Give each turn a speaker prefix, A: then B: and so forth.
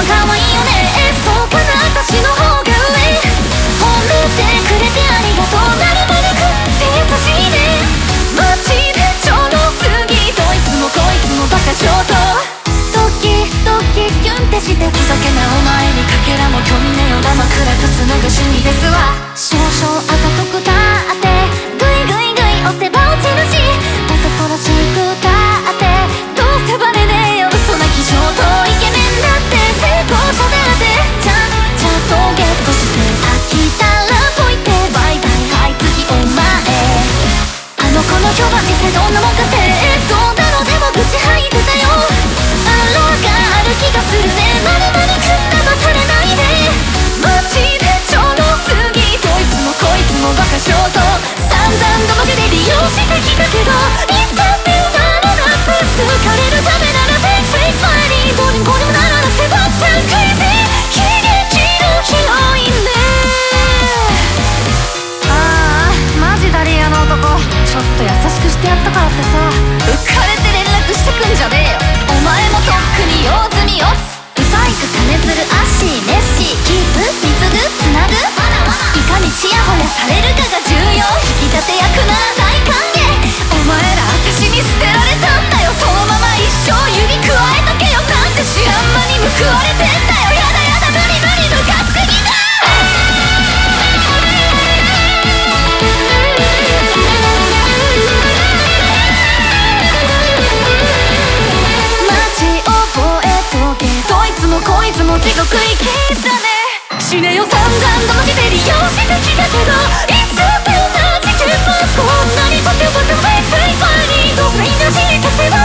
A: 番可愛いよね。そうかな私の方が上。褒めてくれてありがとう。なるべく優しいね。マジでちょろすぎどいつもこいつもバカショートドキドキキュンってしてふざけなお前にかけらも興味ねよ。だまくらかすのが趣味です。実際どんなもんかってどうなのでも愚痴吐いてたよ。あらがある気がするね。まるまるくん騙されないで。マジでちょろすぎどいつもこいつもバカショート散々騙しで利用してきたけどいざ地獄行きだね。死ねよ。散々騙して利用してきたけど。いつだ a penalty こんなにとっては The way, way, にどんな命に立てば